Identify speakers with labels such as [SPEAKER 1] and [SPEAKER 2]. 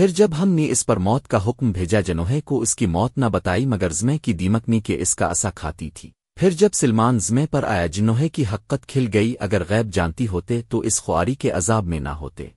[SPEAKER 1] پھر جب ہم نے اس پر موت کا حکم بھیجا جنوہے کو اس کی موت نہ بتائی مگر زمے کی دیمکنی کے اس کا اثا کھاتی تھی۔ پھر جب سلمان زمے پر آیا جنوہے کی حقت کھل گئی اگر غیب جانتی ہوتے تو اس خواری کے عذاب میں نہ ہوتے۔